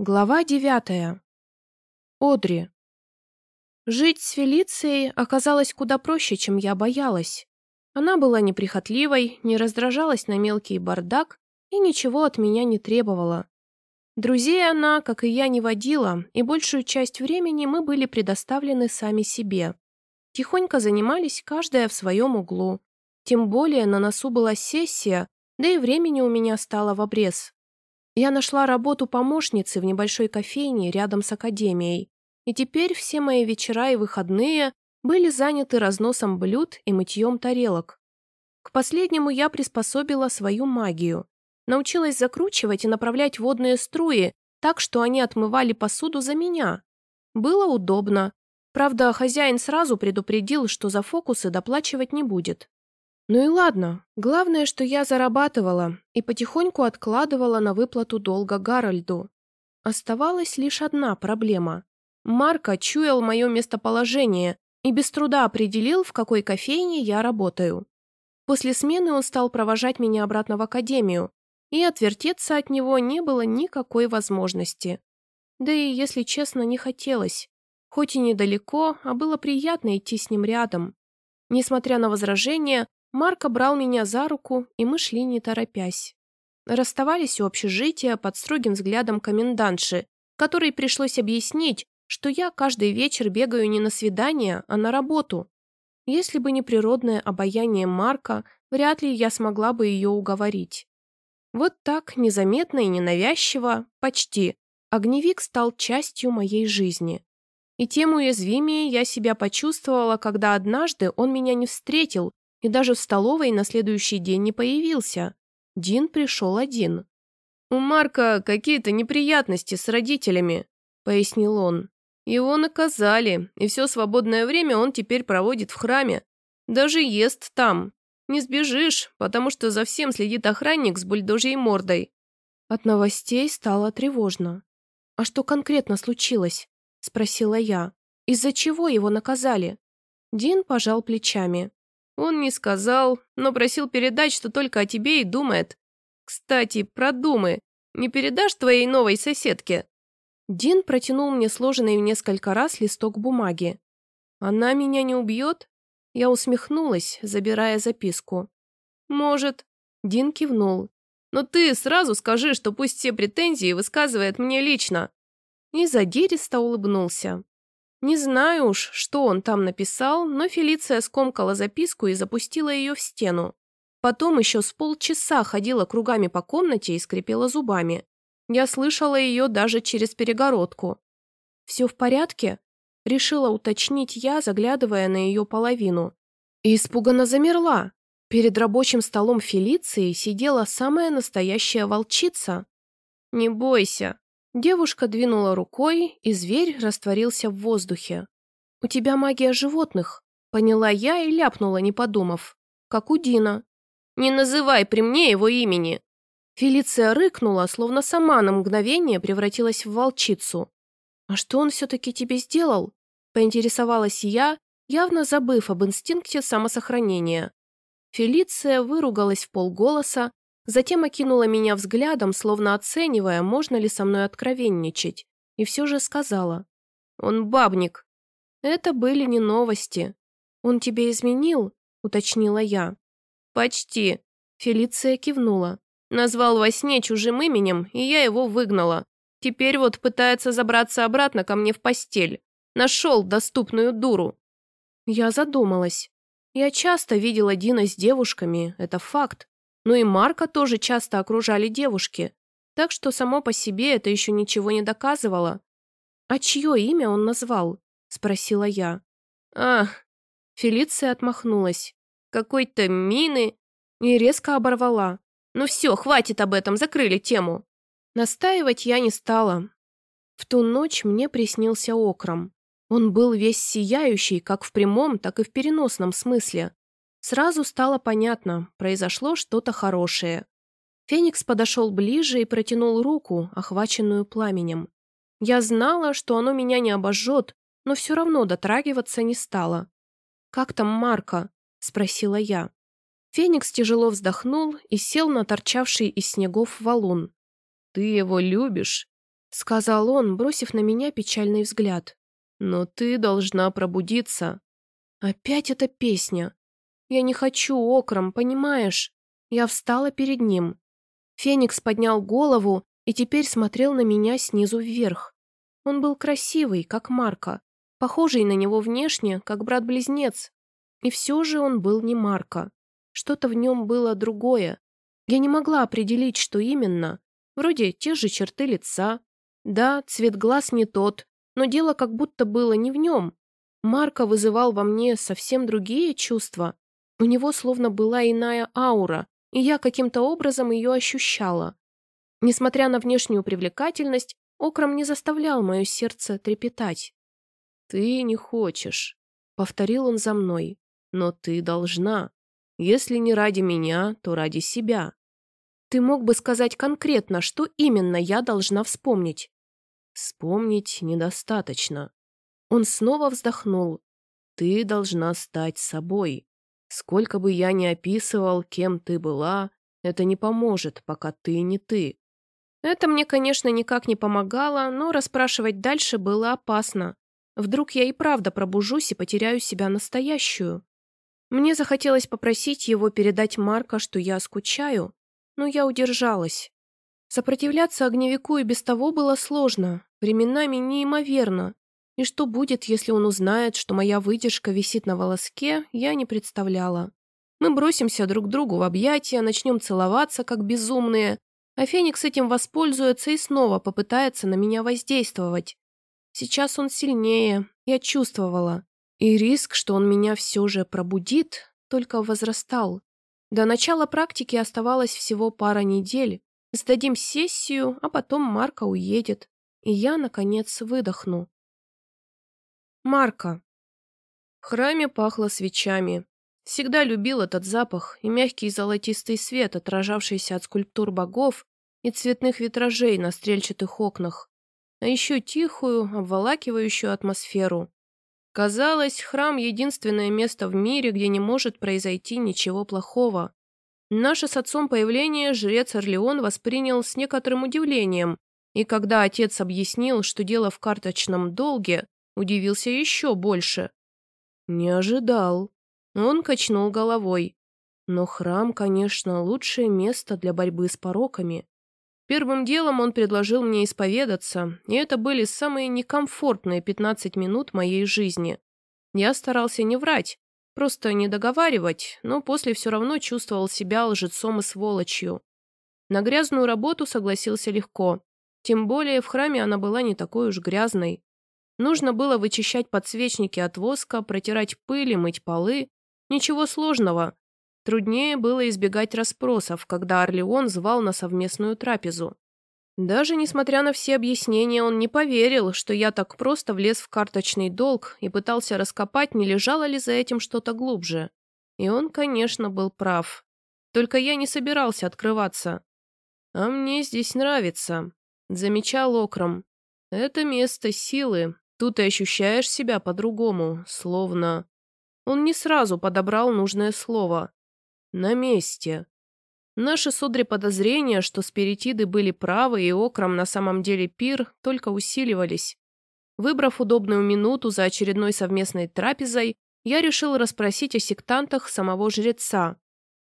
Глава девятая. Одри. Жить с Фелицией оказалось куда проще, чем я боялась. Она была неприхотливой, не раздражалась на мелкий бардак и ничего от меня не требовала. Друзей она, как и я, не водила, и большую часть времени мы были предоставлены сами себе. Тихонько занимались каждая в своем углу. Тем более на носу была сессия, да и времени у меня стало в обрез. Я нашла работу помощницы в небольшой кофейне рядом с академией, и теперь все мои вечера и выходные были заняты разносом блюд и мытьем тарелок. К последнему я приспособила свою магию. Научилась закручивать и направлять водные струи так, что они отмывали посуду за меня. Было удобно. Правда, хозяин сразу предупредил, что за фокусы доплачивать не будет. Ну и ладно, главное, что я зарабатывала и потихоньку откладывала на выплату долга Гарольду. Оставалась лишь одна проблема. Марко чуял мое местоположение и без труда определил, в какой кофейне я работаю. После смены он стал провожать меня обратно в академию, и отвертеться от него не было никакой возможности. Да и, если честно, не хотелось. Хоть и недалеко, а было приятно идти с ним рядом. Несмотря на возражения, Марко брал меня за руку, и мы шли не торопясь. Расставались у общежития под строгим взглядом комендантши, которой пришлось объяснить, что я каждый вечер бегаю не на свидание, а на работу. Если бы не природное обаяние Марка, вряд ли я смогла бы ее уговорить. Вот так, незаметно и ненавязчиво, почти, огневик стал частью моей жизни. И тем уязвимее я себя почувствовала, когда однажды он меня не встретил и даже в столовой на следующий день не появился. Дин пришел один. «У Марка какие-то неприятности с родителями», — пояснил он. «Его наказали, и все свободное время он теперь проводит в храме. Даже ест там. Не сбежишь, потому что за всем следит охранник с бульдожьей мордой». От новостей стало тревожно. «А что конкретно случилось?» — спросила я. «Из-за чего его наказали?» Дин пожал плечами. Он не сказал, но просил передать, что только о тебе и думает. Кстати, продумай, не передашь твоей новой соседке?» Дин протянул мне сложенный в несколько раз листок бумаги. «Она меня не убьет?» Я усмехнулась, забирая записку. «Может». Дин кивнул. «Но ты сразу скажи, что пусть все претензии высказывает мне лично». И задиристо улыбнулся. Не знаю уж, что он там написал, но Фелиция скомкала записку и запустила ее в стену. Потом еще с полчаса ходила кругами по комнате и скрипела зубами. Я слышала ее даже через перегородку. «Все в порядке?» – решила уточнить я, заглядывая на ее половину. И испуганно замерла. Перед рабочим столом Фелиции сидела самая настоящая волчица. «Не бойся», Девушка двинула рукой, и зверь растворился в воздухе. «У тебя магия животных», — поняла я и ляпнула, не подумав. «Как у Дина». «Не называй при мне его имени!» Фелиция рыкнула, словно сама на мгновение превратилась в волчицу. «А что он все-таки тебе сделал?» — поинтересовалась я, явно забыв об инстинкте самосохранения. Фелиция выругалась в полголоса, Затем окинула меня взглядом, словно оценивая, можно ли со мной откровенничать, и все же сказала. «Он бабник». Это были не новости. «Он тебе изменил?» — уточнила я. «Почти», — Фелиция кивнула. «Назвал во сне чужим именем, и я его выгнала. Теперь вот пытается забраться обратно ко мне в постель. Нашел доступную дуру». Я задумалась. Я часто видела Дина с девушками, это факт. Ну и Марка тоже часто окружали девушки, так что само по себе это еще ничего не доказывало. «А чье имя он назвал?» – спросила я. «Ах!» – Фелиция отмахнулась. «Какой-то мины!» И резко оборвала. «Ну все, хватит об этом, закрыли тему!» Настаивать я не стала. В ту ночь мне приснился окром. Он был весь сияющий, как в прямом, так и в переносном смысле. Сразу стало понятно, произошло что-то хорошее. Феникс подошел ближе и протянул руку, охваченную пламенем. Я знала, что оно меня не обожжет, но все равно дотрагиваться не стала. «Как там Марка?» – спросила я. Феникс тяжело вздохнул и сел на торчавший из снегов валун. «Ты его любишь?» — сказал он, бросив на меня печальный взгляд. «Но ты должна пробудиться». Опять эта песня. Я не хочу окром, понимаешь? Я встала перед ним. Феникс поднял голову и теперь смотрел на меня снизу вверх. Он был красивый, как Марка, похожий на него внешне, как брат-близнец. И все же он был не Марка. Что-то в нем было другое. Я не могла определить, что именно. Вроде те же черты лица. Да, цвет глаз не тот, но дело как будто было не в нем. Марка вызывал во мне совсем другие чувства. У него словно была иная аура, и я каким-то образом ее ощущала. Несмотря на внешнюю привлекательность, окром не заставлял мое сердце трепетать. «Ты не хочешь», — повторил он за мной, — «но ты должна. Если не ради меня, то ради себя». «Ты мог бы сказать конкретно, что именно я должна вспомнить?» «Вспомнить недостаточно». Он снова вздохнул. «Ты должна стать собой. Сколько бы я ни описывал, кем ты была, это не поможет, пока ты не ты. Это мне, конечно, никак не помогало, но расспрашивать дальше было опасно. Вдруг я и правда пробужусь и потеряю себя настоящую. Мне захотелось попросить его передать Марка, что я скучаю, но я удержалась. Сопротивляться огневику и без того было сложно, временами неимоверно, и что будет, если он узнает, что моя выдержка висит на волоске, я не представляла. Мы бросимся друг другу в объятия, начнем целоваться, как безумные, а Феникс этим воспользуется и снова попытается на меня воздействовать. Сейчас он сильнее, я чувствовала. И риск, что он меня все же пробудит, только возрастал. До начала практики оставалось всего пара недель. Сдадим сессию, а потом Марка уедет. И я, наконец, выдохну. Марка. В храме пахло свечами. Всегда любил этот запах и мягкий золотистый свет, отражавшийся от скульптур богов и цветных витражей на стрельчатых окнах, а еще тихую, обволакивающую атмосферу. Казалось, храм — единственное место в мире, где не может произойти ничего плохого. Наше с отцом появление жрец Орлеон воспринял с некоторым удивлением, и когда отец объяснил, что дело в карточном долге, удивился еще больше. Не ожидал. Он качнул головой. Но храм, конечно, лучшее место для борьбы с пороками. Первым делом он предложил мне исповедаться, и это были самые некомфортные 15 минут моей жизни. Я старался не врать, просто не договаривать, но после все равно чувствовал себя лжецом и сволочью. На грязную работу согласился легко. Тем более в храме она была не такой уж грязной. Нужно было вычищать подсвечники от воска, протирать пыль и мыть полы. Ничего сложного. Труднее было избегать расспросов, когда Орлеон звал на совместную трапезу. Даже несмотря на все объяснения, он не поверил, что я так просто влез в карточный долг и пытался раскопать, не лежало ли за этим что-то глубже. И он, конечно, был прав. Только я не собирался открываться. «А мне здесь нравится», — замечал Окром. «Это место силы, Тут ты ощущаешь себя по-другому, словно... Он не сразу подобрал нужное слово. На месте. Наши содри подозрения, что спиритиды были правы и окром на самом деле пир, только усиливались. Выбрав удобную минуту за очередной совместной трапезой, я решил расспросить о сектантах самого жреца.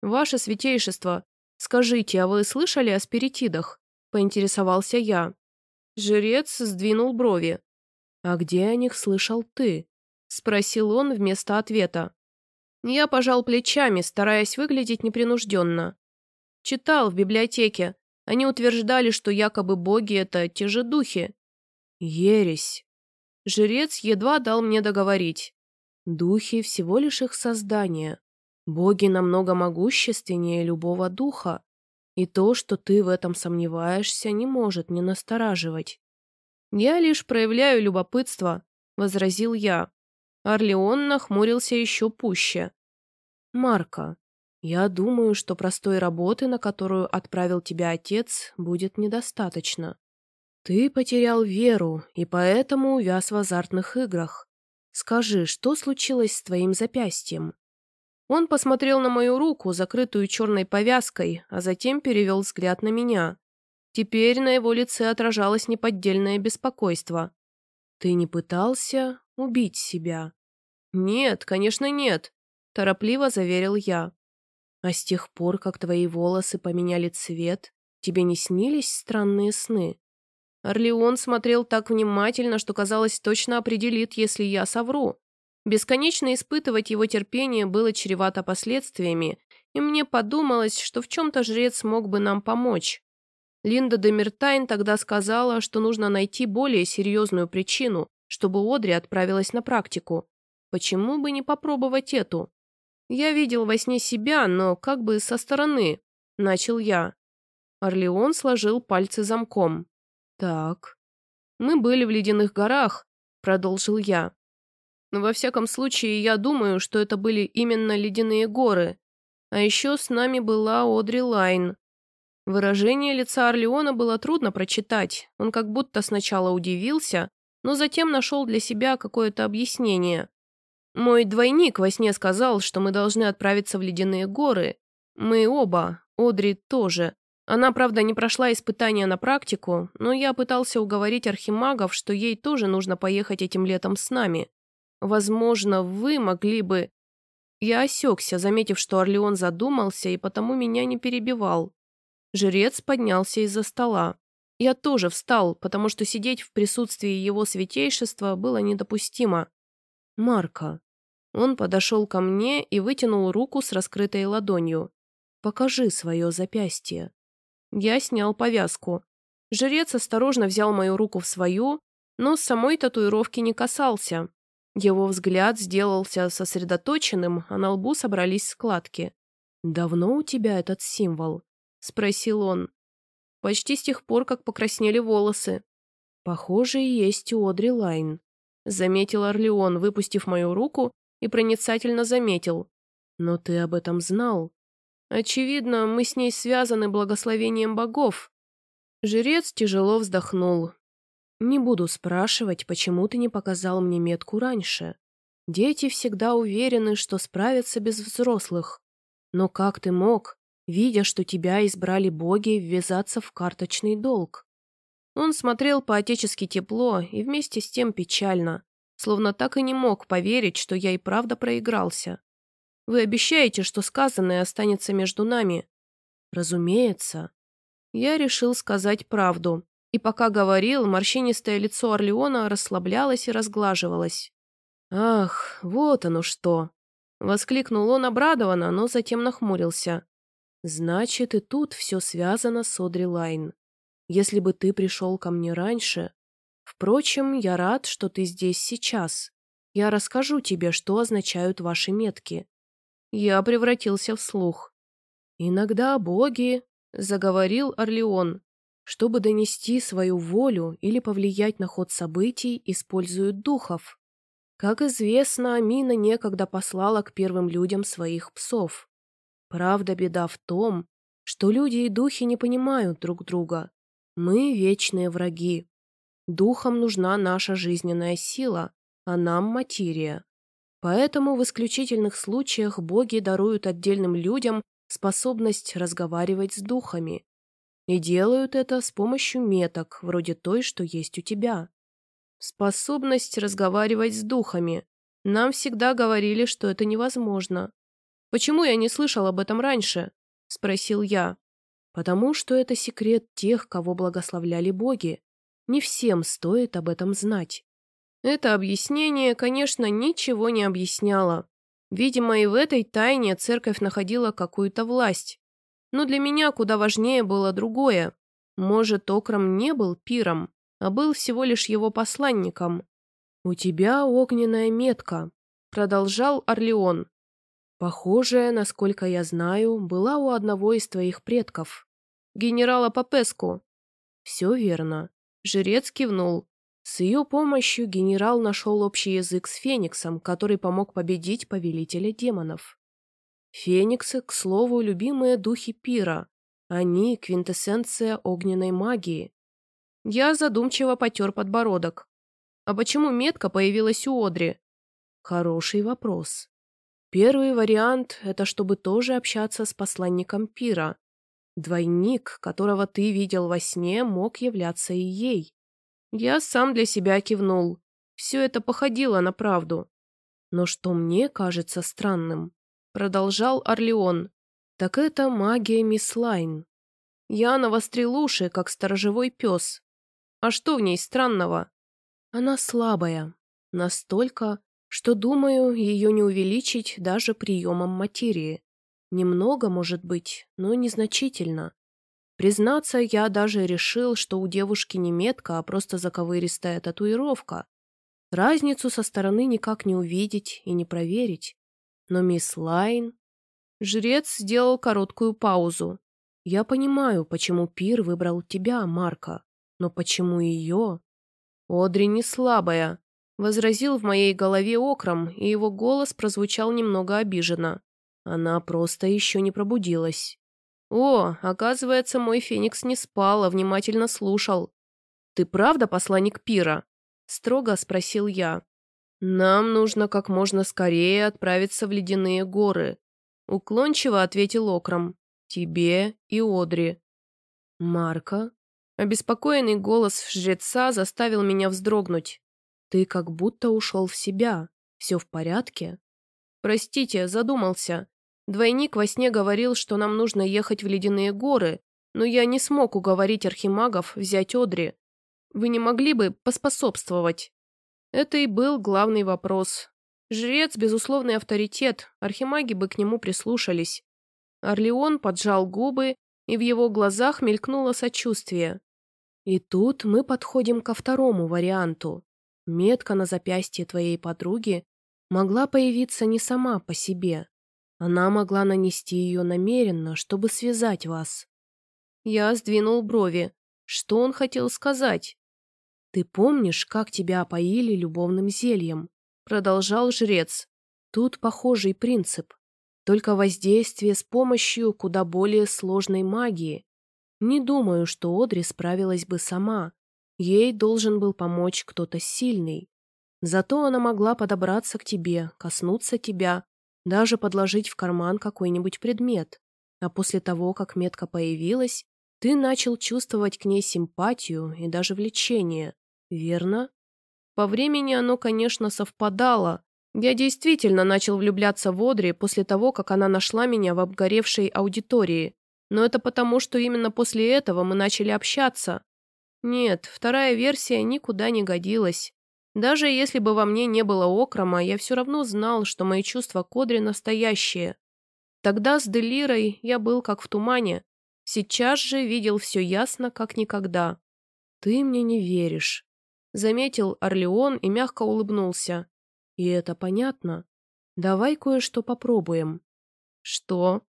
«Ваше святейшество, скажите, а вы слышали о спиритидах?» – поинтересовался я. Жрец сдвинул брови. «А где о них слышал ты?» — спросил он вместо ответа. Я пожал плечами, стараясь выглядеть непринужденно. Читал в библиотеке. Они утверждали, что якобы боги — это те же духи. Ересь. Жрец едва дал мне договорить. Духи — всего лишь их создание. Боги намного могущественнее любого духа. И то, что ты в этом сомневаешься, не может не настораживать. «Я лишь проявляю любопытство», — возразил я. Орлеон нахмурился еще пуще. «Марка, я думаю, что простой работы, на которую отправил тебя отец, будет недостаточно. Ты потерял веру и поэтому увяз в азартных играх. Скажи, что случилось с твоим запястьем?» Он посмотрел на мою руку, закрытую черной повязкой, а затем перевел взгляд на меня. Теперь на его лице отражалось неподдельное беспокойство. «Ты не пытался убить себя?» «Нет, конечно, нет», – торопливо заверил я. «А с тех пор, как твои волосы поменяли цвет, тебе не снились странные сны?» Орлеон смотрел так внимательно, что, казалось, точно определит, если я совру. Бесконечно испытывать его терпение было чревато последствиями, и мне подумалось, что в чем-то жрец мог бы нам помочь. Линда Демертайн тогда сказала, что нужно найти более серьезную причину, чтобы Одри отправилась на практику. Почему бы не попробовать эту? Я видел во сне себя, но как бы со стороны. Начал я. Орлеон сложил пальцы замком. Так. Мы были в ледяных горах, продолжил я. Но во всяком случае, я думаю, что это были именно ледяные горы. А еще с нами была Одри Лайн. Выражение лица Орлеона было трудно прочитать. Он как будто сначала удивился, но затем нашел для себя какое-то объяснение. Мой двойник во сне сказал, что мы должны отправиться в ледяные горы. Мы оба, Одри тоже. Она, правда, не прошла испытания на практику, но я пытался уговорить архимагов, что ей тоже нужно поехать этим летом с нами. Возможно, вы могли бы... Я осекся, заметив, что Орлеон задумался и потому меня не перебивал. Жрец поднялся из-за стола. Я тоже встал, потому что сидеть в присутствии его святейшества было недопустимо. «Марка». Он подошел ко мне и вытянул руку с раскрытой ладонью. «Покажи свое запястье». Я снял повязку. Жрец осторожно взял мою руку в свою, но самой татуировки не касался. Его взгляд сделался сосредоточенным, а на лбу собрались складки. «Давно у тебя этот символ?» — спросил он. «Почти с тех пор, как покраснели волосы». «Похоже, есть у Одри Лайн», — заметил Орлеон, выпустив мою руку, и проницательно заметил. «Но ты об этом знал. Очевидно, мы с ней связаны благословением богов». Жрец тяжело вздохнул. «Не буду спрашивать, почему ты не показал мне метку раньше. Дети всегда уверены, что справятся без взрослых. Но как ты мог, видя, что тебя избрали боги, ввязаться в карточный долг. Он смотрел по-отечески тепло и вместе с тем печально, словно так и не мог поверить, что я и правда проигрался. Вы обещаете, что сказанное останется между нами? Разумеется. Я решил сказать правду, и пока говорил, морщинистое лицо Орлеона расслаблялось и разглаживалось. «Ах, вот оно что!» Воскликнул он обрадованно, но затем нахмурился. Значит, и тут все связано с Одри Лайн. Если бы ты пришел ко мне раньше... Впрочем, я рад, что ты здесь сейчас. Я расскажу тебе, что означают ваши метки. Я превратился в слух. Иногда боги, — заговорил Орлеон, — чтобы донести свою волю или повлиять на ход событий, используют духов. Как известно, Амина некогда послала к первым людям своих псов. Правда, беда в том, что люди и духи не понимают друг друга. Мы вечные враги. Духам нужна наша жизненная сила, а нам материя. Поэтому в исключительных случаях боги даруют отдельным людям способность разговаривать с духами. И делают это с помощью меток, вроде той, что есть у тебя. Способность разговаривать с духами. Нам всегда говорили, что это невозможно. «Почему я не слышал об этом раньше?» – спросил я. «Потому что это секрет тех, кого благословляли боги. Не всем стоит об этом знать». Это объяснение, конечно, ничего не объясняло. Видимо, и в этой тайне церковь находила какую-то власть. Но для меня куда важнее было другое. Может, Окрам не был пиром, а был всего лишь его посланником. «У тебя огненная метка», — продолжал Орлеон. Похожая, насколько я знаю, была у одного из твоих предков. Генерала Попеску. Все верно. Жрец кивнул. С ее помощью генерал нашел общий язык с Фениксом, который помог победить повелителя демонов. Фениксы, к слову, любимые духи пира. Они – квинтэссенция огненной магии. Я задумчиво потер подбородок. А почему метка появилась у Одри? Хороший вопрос. Первый вариант – это чтобы тоже общаться с посланником Пира. Двойник, которого ты видел во сне, мог являться и ей. Я сам для себя кивнул. Все это походило на правду. Но что мне кажется странным, продолжал Орлеон, так это магия мисс Лайн. Я навострил уши, как сторожевой пес. А что в ней странного? Она слабая. Настолько, что, думаю, ее не увеличить даже приемом материи. Немного, может быть, но незначительно. Признаться, я даже решил, что у девушки не метка, а просто заковыристая татуировка. Разницу со стороны никак не увидеть и не проверить. Но мисс Лайн... Жрец сделал короткую паузу. Я понимаю, почему Пир выбрал тебя, Марка. Но почему ее? Одри не слабая, возразил в моей голове окром, и его голос прозвучал немного обиженно. Она просто еще не пробудилась. О, оказывается, мой феникс не спал, а внимательно слушал. Ты правда посланник Пира? Строго спросил я. «Нам нужно как можно скорее отправиться в ледяные горы», уклончиво ответил Окром. «Тебе и Одри». «Марка?» Обеспокоенный голос жреца заставил меня вздрогнуть. «Ты как будто ушел в себя. Все в порядке?» «Простите, задумался. Двойник во сне говорил, что нам нужно ехать в ледяные горы, но я не смог уговорить архимагов взять Одри. Вы не могли бы поспособствовать? Это и был главный вопрос. Жрец – безусловный авторитет, архимаги бы к нему прислушались. Орлеон поджал губы, и в его глазах мелькнуло сочувствие. И тут мы подходим ко второму варианту. Метка на запястье твоей подруги могла появиться не сама по себе. Она могла нанести ее намеренно, чтобы связать вас. Я сдвинул брови. Что он хотел сказать? «Ты помнишь, как тебя опоили любовным зельем?» Продолжал жрец. «Тут похожий принцип. Только воздействие с помощью куда более сложной магии. Не думаю, что Одри справилась бы сама. Ей должен был помочь кто-то сильный. Зато она могла подобраться к тебе, коснуться тебя, даже подложить в карман какой-нибудь предмет. А после того, как метка появилась, ты начал чувствовать к ней симпатию и даже влечение. Верно? По времени оно, конечно, совпадало. Я действительно начал влюбляться в Одри после того, как она нашла меня в обгоревшей аудитории. Но это потому, что именно после этого мы начали общаться. Нет, вторая версия никуда не годилась. Даже если бы во мне не было окрома, я все равно знал, что мои чувства к Одри настоящие. Тогда с Делирой я был как в тумане. Сейчас же видел все ясно, как никогда. «Ты мне не веришь», Заметил Орлеон и мягко улыбнулся. И это понятно. Давай кое-что попробуем. Что?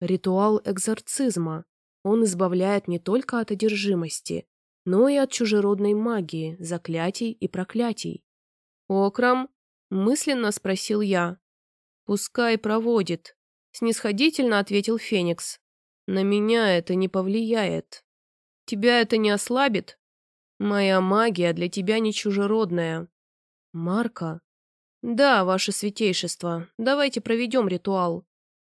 Ритуал экзорцизма. Он избавляет не только от одержимости, но и от чужеродной магии, заклятий и проклятий. «Окрам?» – мысленно спросил я. «Пускай проводит», – снисходительно ответил Феникс. «На меня это не повлияет. Тебя это не ослабит?» Моя магия для тебя не чужеродная. Марка? Да, ваше святейшество, давайте проведем ритуал.